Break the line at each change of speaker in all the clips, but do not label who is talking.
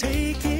take it.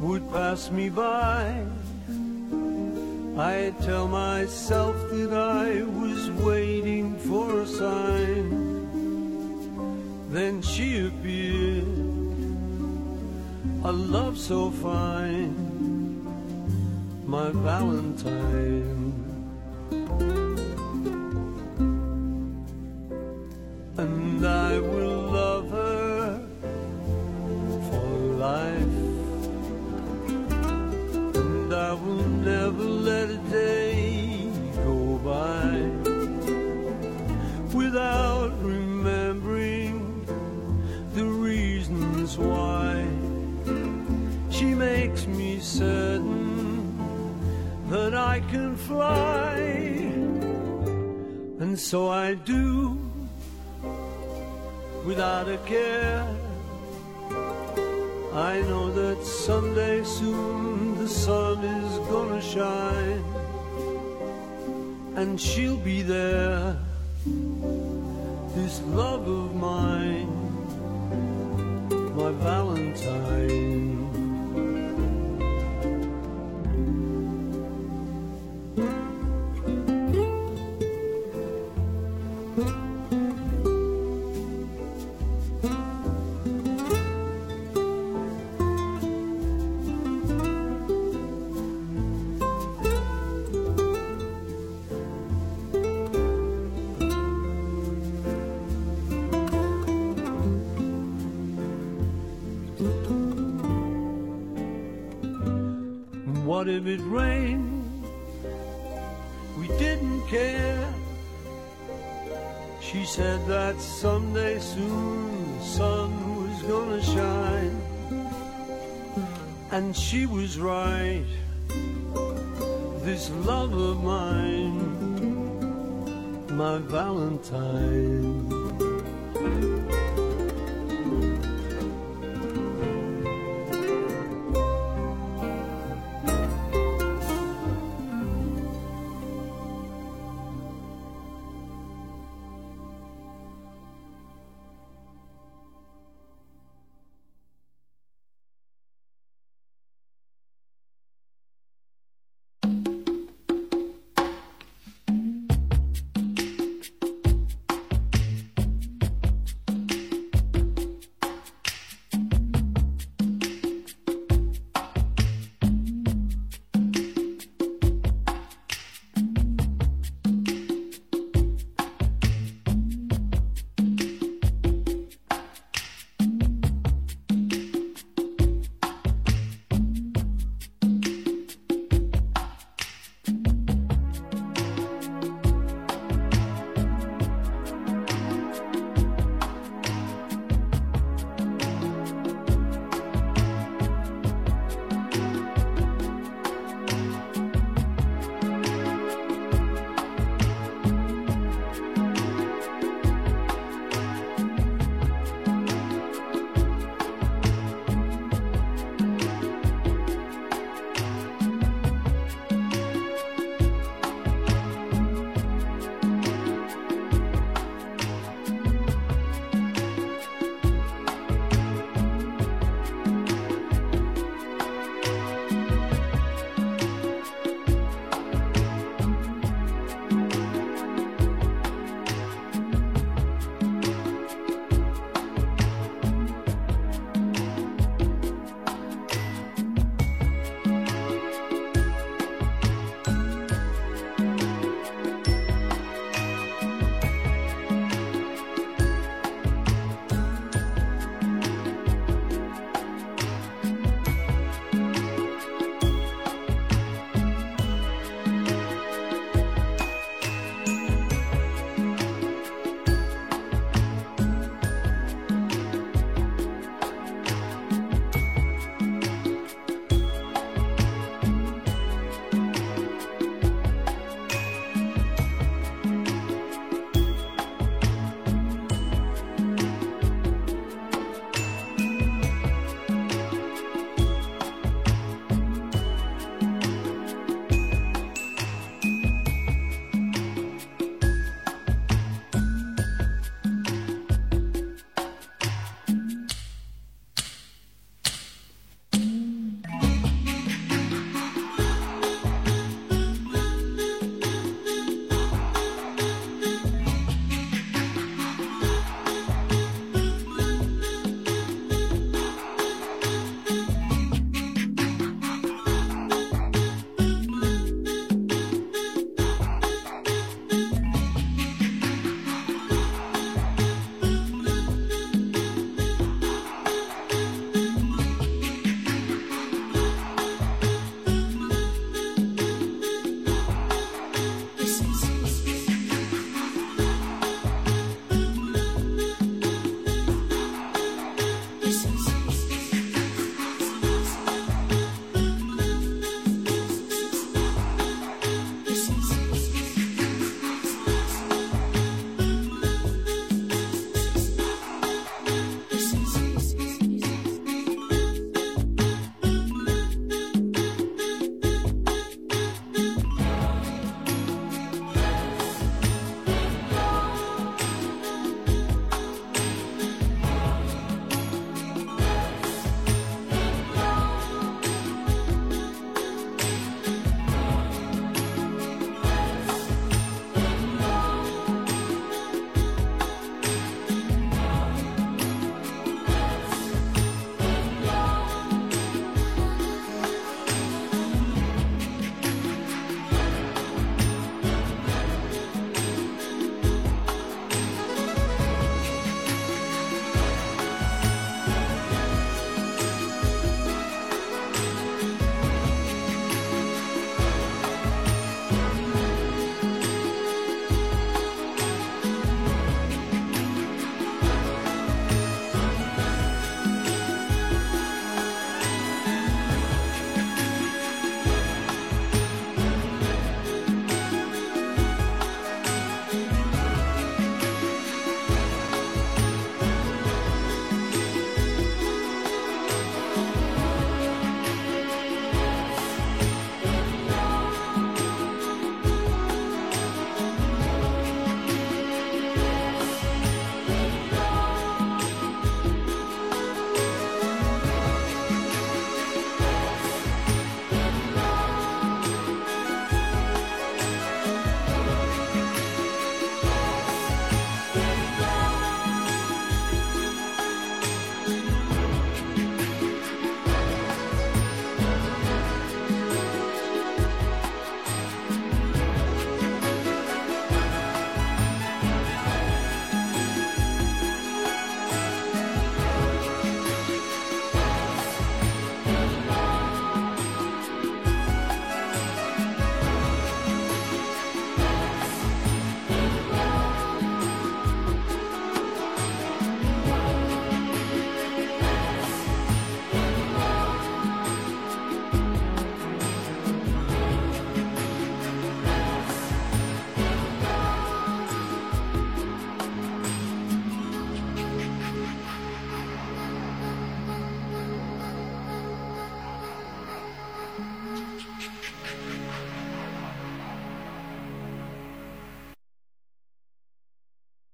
would pass me by, I tell myself that I was waiting for a sign. Then she appeared, a love so fine, my Valentine. I can fly. And so I do without a care. I know that someday soon the sun is gonna shine and she'll be there. This love of mine, my Valentine. This love of mine, my Valentine.